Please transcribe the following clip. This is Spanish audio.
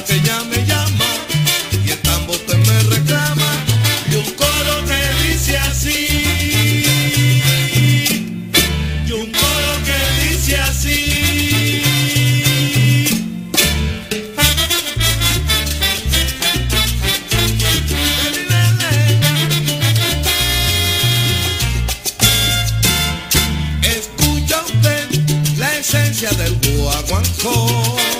que ya me llama y el tambo te me reclama y un coro que dice así. Y un coro que dice así. Escucha usted la esencia del guaguancó.